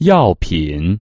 药品。